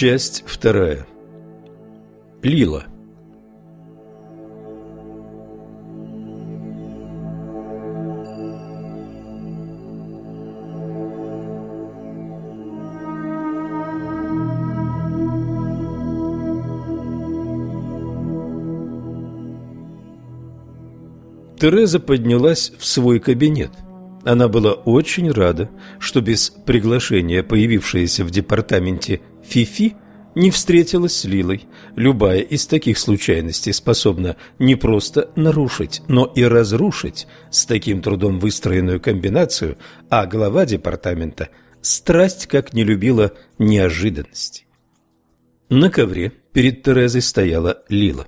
Часть вторая. Лила. Тереза поднялась в свой кабинет. Она была очень рада, что без приглашения появившаяся в департаменте Фифи не встретилась с Лилой. Любая из таких случайностей способна не просто нарушить, но и разрушить с таким трудом выстроенную комбинацию, а глава департамента страсть как не любила неожиданности. На ковре перед Терезой стояла Лила.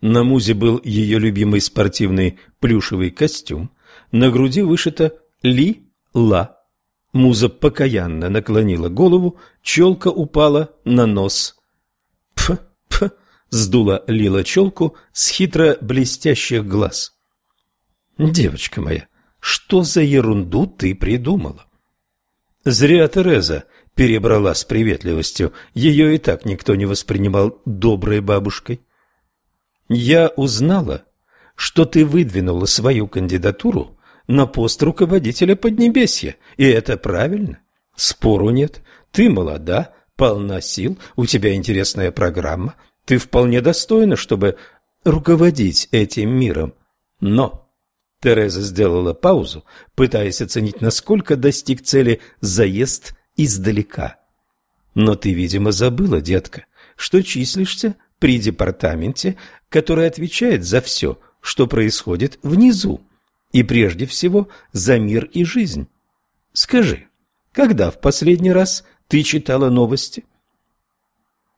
На музе был ее любимый спортивный плюшевый костюм, на груди вышито «Ли-Ла» Муза покаянно наклонила голову, челка упала на нос. «Пф, пф!» — сдула Лила челку с хитро блестящих глаз. «Девочка моя, что за ерунду ты придумала?» Зря Тереза перебрала с приветливостью, ее и так никто не воспринимал доброй бабушкой. «Я узнала, что ты выдвинула свою кандидатуру на пост руководителя Поднебесья, и это правильно. Спору нет. Ты молода, полна сил, у тебя интересная программа, ты вполне достойна, чтобы руководить этим миром. Но... Тереза сделала паузу, пытаясь оценить, насколько достиг цели заезд издалека. Но ты, видимо, забыла, детка, что числишься при департаменте, который отвечает за все, что происходит внизу и прежде всего за мир и жизнь. Скажи, когда в последний раз ты читала новости?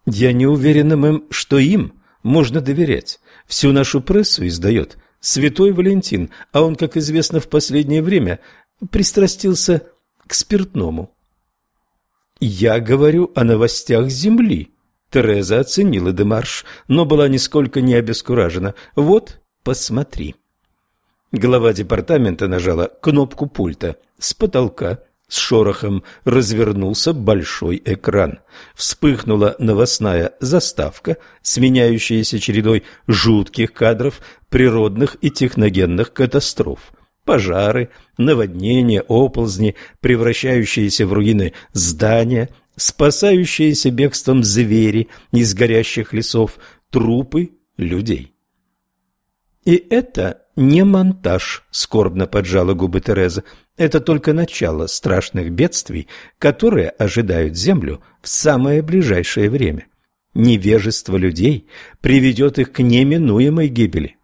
Я не уверена, мэм, что им можно доверять. Всю нашу прессу издает Святой Валентин, а он, как известно, в последнее время пристрастился к спиртному. Я говорю о новостях Земли. Тереза оценила демарш, но была нисколько не обескуражена. Вот, посмотри. Глава департамента нажала кнопку пульта. С потолка с шорохом развернулся большой экран. Вспыхнула новостная заставка, сменяющаяся чередой жутких кадров природных и техногенных катастроф. Пожары, наводнения, оползни, превращающиеся в руины здания, спасающиеся бегством звери из горящих лесов, трупы людей. И это не монтаж, скорбно поджала губы Тереза. Это только начало страшных бедствий, которые ожидают Землю в самое ближайшее время. Невежество людей приведет их к неминуемой гибели.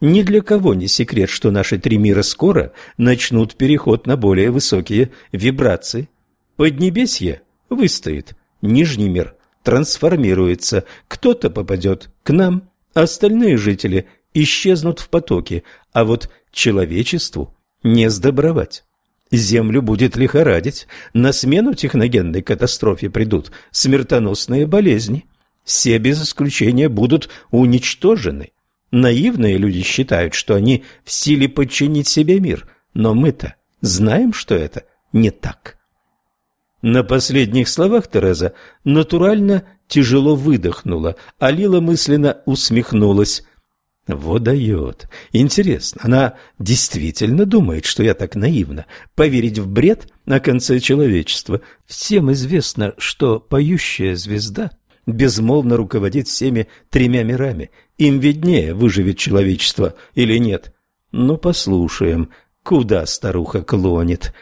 Ни для кого не секрет, что наши три мира скоро начнут переход на более высокие вибрации. Поднебесье выстоит, Нижний мир трансформируется, кто-то попадет к нам, остальные жители исчезнут в потоке, а вот человечеству не сдобровать. Землю будет лихорадить, на смену техногенной катастрофе придут смертоносные болезни. Все без исключения будут уничтожены. Наивные люди считают, что они в силе подчинить себе мир, но мы-то знаем, что это не так. На последних словах Тереза натурально тяжело выдохнула, а Лила мысленно усмехнулась. Вот дает. Интересно, она действительно думает, что я так наивна? Поверить в бред на конце человечества? Всем известно, что поющая звезда безмолвно руководит всеми тремя мирами. Им виднее, выживет человечество или нет. Ну, послушаем, куда старуха клонит.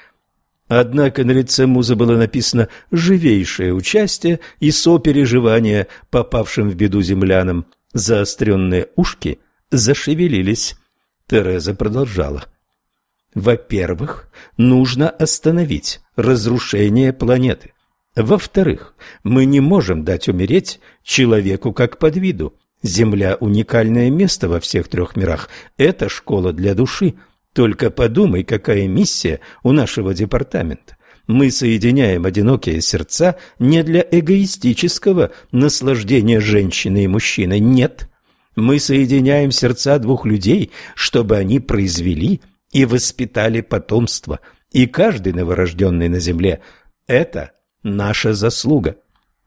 Однако на лице Муза было написано «живейшее участие» и сопереживание попавшим в беду землянам. Заостренные ушки зашевелились. Тереза продолжала. Во-первых, нужно остановить разрушение планеты. Во-вторых, мы не можем дать умереть человеку как подвиду. Земля – уникальное место во всех трех мирах. Это школа для души. Только подумай, какая миссия у нашего департамента. Мы соединяем одинокие сердца не для эгоистического наслаждения женщины и мужчины. Нет. Мы соединяем сердца двух людей, чтобы они произвели и воспитали потомство. И каждый новорожденный на земле – это наша заслуга.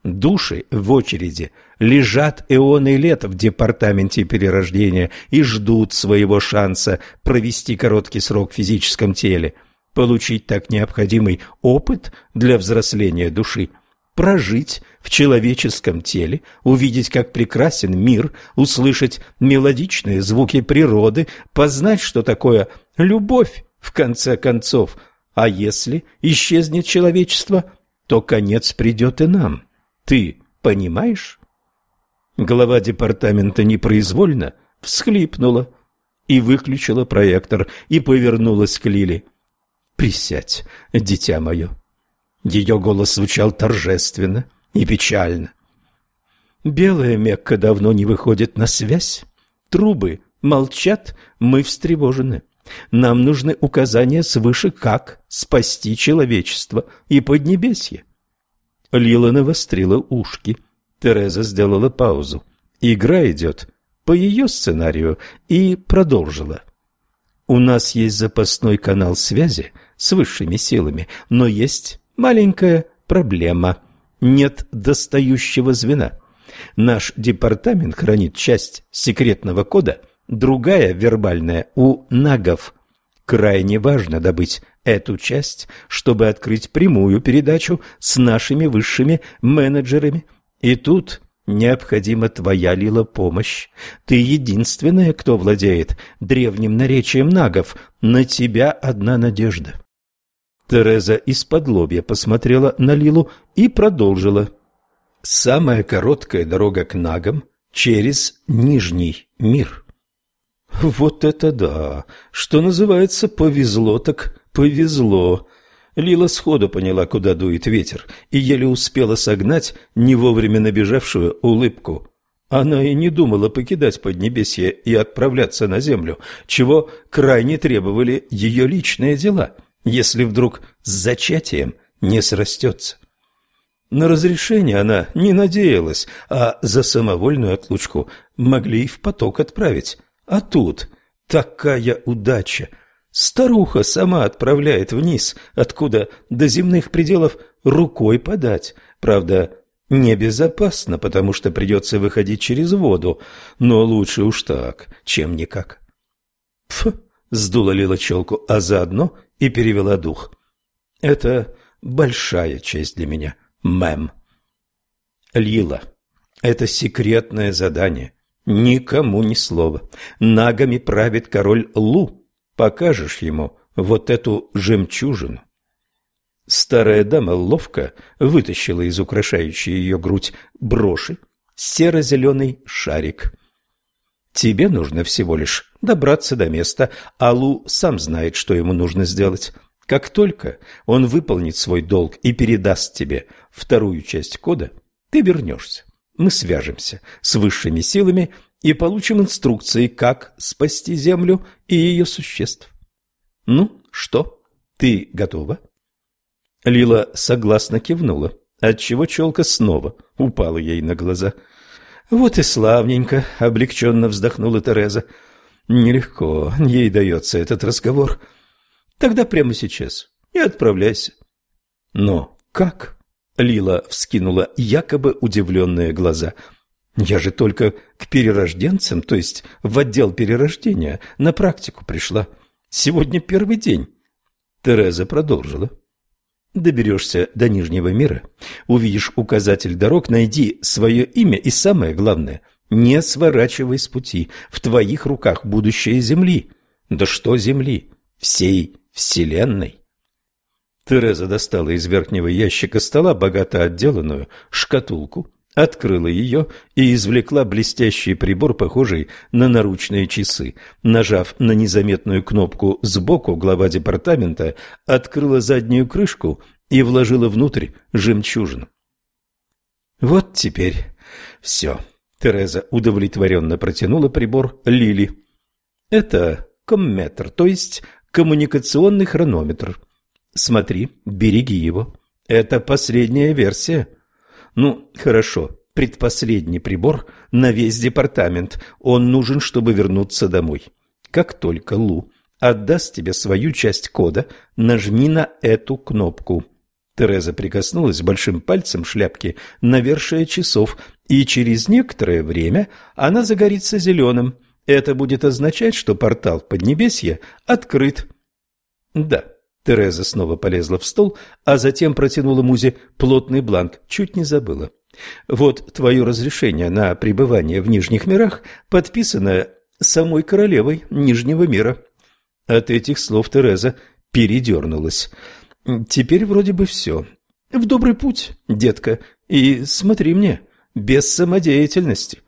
Души в очереди лежат эоны лет в департаменте перерождения и ждут своего шанса провести короткий срок в физическом теле, получить так необходимый опыт для взросления души, прожить в человеческом теле, увидеть, как прекрасен мир, услышать мелодичные звуки природы, познать, что такое любовь, в конце концов. А если исчезнет человечество – то конец придет и нам. Ты понимаешь? Глава департамента непроизвольно всхлипнула и выключила проектор и повернулась к Лили. «Присядь, дитя мое». Ее голос звучал торжественно и печально. «Белая Мекка давно не выходит на связь. Трубы молчат, мы встревожены. Нам нужны указания свыше, как спасти человечество и Поднебесье. Лила навострила ушки. Тереза сделала паузу. Игра идет по ее сценарию и продолжила. У нас есть запасной канал связи с высшими силами, но есть маленькая проблема. Нет достающего звена. Наш департамент хранит часть секретного кода – другая вербальная у нагов. Крайне важно добыть эту часть, чтобы открыть прямую передачу с нашими высшими менеджерами. И тут необходима твоя, Лила, помощь. Ты единственная, кто владеет древним наречием нагов. На тебя одна надежда. Тереза из-под лобья посмотрела на Лилу и продолжила. Самая короткая дорога к нагам через Нижний мир. Вот это да! Что называется, повезло так повезло. Лила сходу поняла, куда дует ветер, и еле успела согнать не вовремя набежавшую улыбку. Она и не думала покидать Поднебесье и отправляться на землю, чего крайне требовали ее личные дела, если вдруг с зачатием не срастется. На разрешение она не надеялась, а за самовольную отлучку могли и в поток отправить. А тут такая удача. Старуха сама отправляет вниз, откуда до земных пределов рукой подать. Правда, небезопасно, потому что придется выходить через воду, но лучше уж так, чем никак. Фу, сдула Лила челку, а заодно и перевела дух. Это большая честь для меня, мэм. Лила, это секретное задание. Никому ни слова. Нагами правит король Лу. Покажешь ему вот эту жемчужину. Старая дама ловко вытащила из украшающей ее грудь броши серо-зеленый шарик. Тебе нужно всего лишь добраться до места, а Лу сам знает, что ему нужно сделать. Как только он выполнит свой долг и передаст тебе вторую часть кода, ты вернешься мы свяжемся с высшими силами и получим инструкции, как спасти Землю и ее существ. Ну, что, ты готова? Лила согласно кивнула, отчего челка снова упала ей на глаза. Вот и славненько, облегченно вздохнула Тереза. Нелегко ей дается этот разговор. Тогда прямо сейчас и отправляйся. Но как? Лила вскинула якобы удивленные глаза. «Я же только к перерожденцам, то есть в отдел перерождения, на практику пришла. Сегодня первый день». Тереза продолжила. Доберешься до Нижнего мира, увидишь указатель дорог, найди свое имя и самое главное, не сворачивай с пути. В твоих руках будущее Земли. Да что Земли? Всей Вселенной. Тереза достала из верхнего ящика стола богато отделанную шкатулку, открыла ее и извлекла блестящий прибор, похожий на наручные часы. Нажав на незаметную кнопку сбоку, глава департамента открыла заднюю крышку и вложила внутрь жемчужину. «Вот теперь все». Тереза удовлетворенно протянула прибор Лили. «Это комметр, то есть коммуникационный хронометр. Смотри, береги его. Это последняя версия. Ну, хорошо, предпоследний прибор на весь департамент. Он нужен, чтобы вернуться домой. Как только Лу отдаст тебе свою часть кода, нажми на эту кнопку. Тереза прикоснулась большим пальцем шляпки на вершие часов, и через некоторое время она загорится зеленым. Это будет означать, что портал в Поднебесье открыт. Да, Тереза снова полезла в стол, а затем протянула Музе плотный бланк. Чуть не забыла. Вот твое разрешение на пребывание в Нижних мирах, подписанное самой королевой Нижнего мира. От этих слов Тереза передернулась. Теперь вроде бы все. В добрый путь, детка, и смотри мне, без самодеятельности.